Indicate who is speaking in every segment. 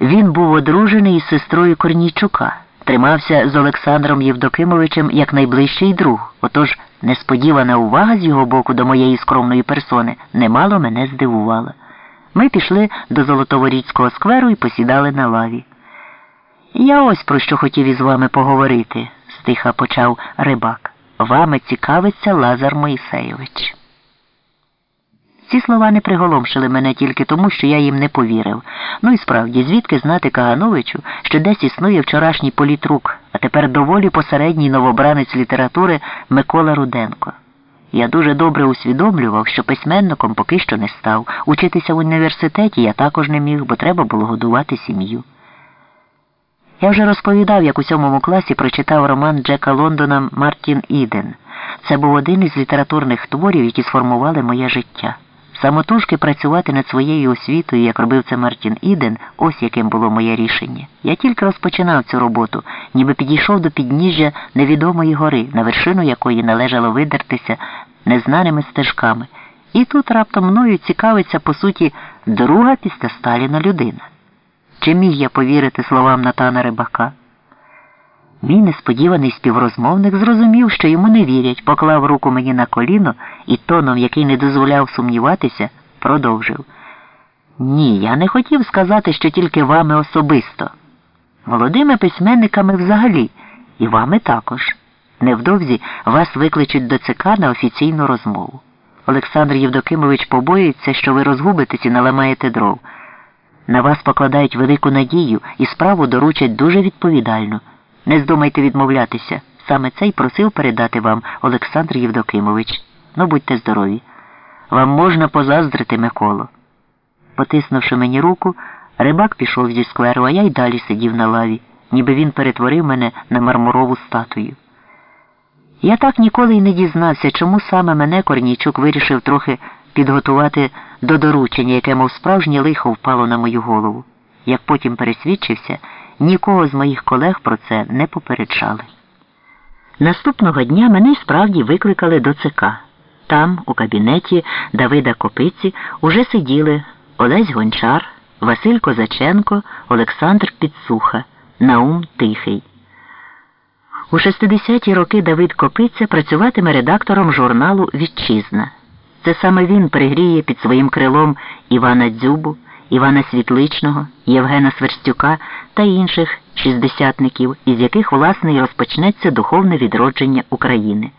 Speaker 1: Він був одружений із сестрою Корнійчука, тримався з Олександром Євдокимовичем як найближчий друг. Отож несподівана увага з його боку до моєї скромної персони немало мене здивувала. Ми пішли до Золотоворіцького скверу і посідали на лаві. Я ось про що хотів із вами поговорити, стиха почав рибак. Вами цікавиться Лазар Моїсейович. Ці слова не приголомшили мене тільки тому, що я їм не повірив. Ну і справді, звідки знати Кагановичу, що десь існує вчорашній політрук, а тепер доволі посередній новобранець літератури Микола Руденко. Я дуже добре усвідомлював, що письменником поки що не став. Учитися в університеті я також не міг, бо треба було годувати сім'ю. Я вже розповідав, як у сьомому класі прочитав роман Джека Лондона Мартін Іден. Це був один із літературних творів, які сформували моє життя. Самотужки працювати над своєю освітою, як робив це Мартін Іден, ось яким було моє рішення. Я тільки розпочинав цю роботу, ніби підійшов до підніжжя невідомої гори, на вершину якої належало видертися незнаними стежками. І тут раптом мною цікавиться, по суті, друга після Сталіна людина. Чи міг я повірити словам Натана Рибака? Мій несподіваний співрозмовник зрозумів, що йому не вірять, поклав руку мені на коліно і тоном, який не дозволяв сумніватися, продовжив. Ні, я не хотів сказати, що тільки вами особисто. Молодими письменниками взагалі, і вами також. Невдовзі вас викличуть до ЦК на офіційну розмову. Олександр Євдокимович побоюється, що ви розгубитесь і наламаєте дров. На вас покладають велику надію і справу доручать дуже відповідально. Не здумайте відмовлятися. Саме це й просив передати вам Олександр Євдокимович. Ну, будьте здорові. Вам можна позаздрити, Миколо. Потиснувши мені руку, рибак пішов зі скверу, а я й далі сидів на лаві, ніби він перетворив мене на мармурову статую. Я так ніколи й не дізнався, чому саме мене Корнійчук вирішив трохи підготувати до доручення, яке, мов справжнє лихо, впало на мою голову. Як потім пересвідчився, нікого з моїх колег про це не попереджали. Наступного дня мене справді викликали до ЦК. Там, у кабінеті Давида Копиці, уже сиділи Олесь Гончар, Василь Козаченко, Олександр Підсуха, Наум Тихий. У 60-ті роки Давид Копиця працюватиме редактором журналу Вітчизна. Це саме він пригріє під своїм крилом Івана Дзюбу, Івана Світличного, Євгена Сверстюка та інших шістдесятників, із яких, власне, і розпочнеться духовне відродження України.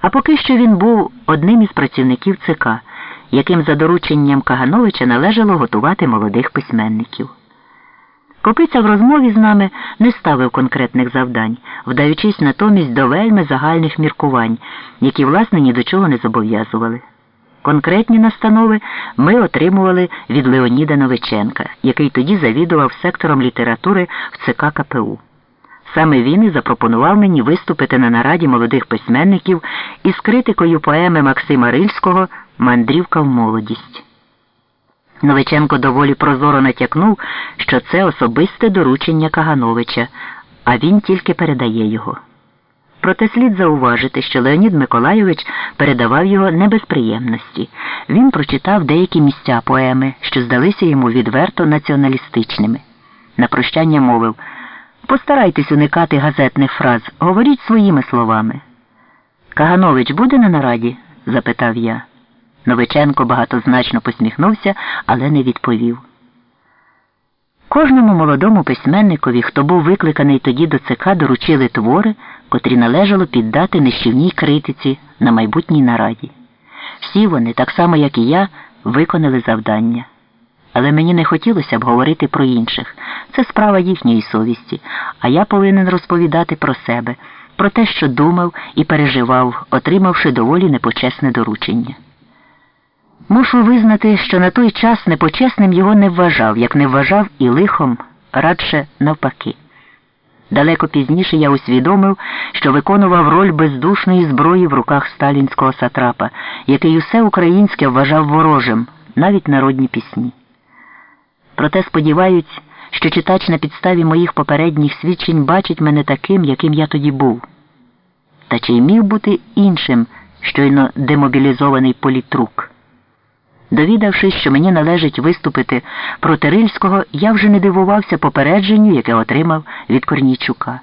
Speaker 1: А поки що він був одним із працівників ЦК, яким за дорученням Кагановича належало готувати молодих письменників. Копиця в розмові з нами не ставив конкретних завдань, вдаючись натомість до вельми загальних міркувань, які, власне, ні до чого не зобов'язували. Конкретні настанови ми отримували від Леоніда Новиченка, який тоді завідував сектором літератури в ЦК КПУ. Саме він і запропонував мені виступити на нараді молодих письменників із критикою поеми Максима Рильського Мандрівка в молодість. Новиченко доволі прозоро натякнув, що це особисте доручення Кагановича, а він тільки передає його. Проте слід зауважити, що Леонід Миколайович передавав його не без. Він прочитав деякі місця поеми, що здалися йому відверто націоналістичними. На прощання мовив постарайтесь уникати газетних фраз, говоріть своїми словами. Каганович буде на нараді? запитав я. Новиченко багатозначно посміхнувся, але не відповів. Кожному молодому письменникові, хто був викликаний тоді до ЦК, доручили твори, котрі належало піддати нищівній критиці на майбутній нараді. Всі вони, так само як і я, виконали завдання. Але мені не хотілося б говорити про інших. Це справа їхньої совісті, а я повинен розповідати про себе, про те, що думав і переживав, отримавши доволі непочесне доручення. Мушу визнати, що на той час непочесним його не вважав, як не вважав і лихом, радше навпаки. Далеко пізніше я усвідомив, що виконував роль бездушної зброї в руках сталінського сатрапа, який усе українське вважав ворожим, навіть народні пісні. Проте сподіваюсь, що читач на підставі моїх попередніх свідчень бачить мене таким, яким я тоді був. Та чи й міг бути іншим щойно демобілізований політрук? Довідавшись, що мені належить виступити проти Рильського, я вже не дивувався попередженню, яке отримав від Корнійчука.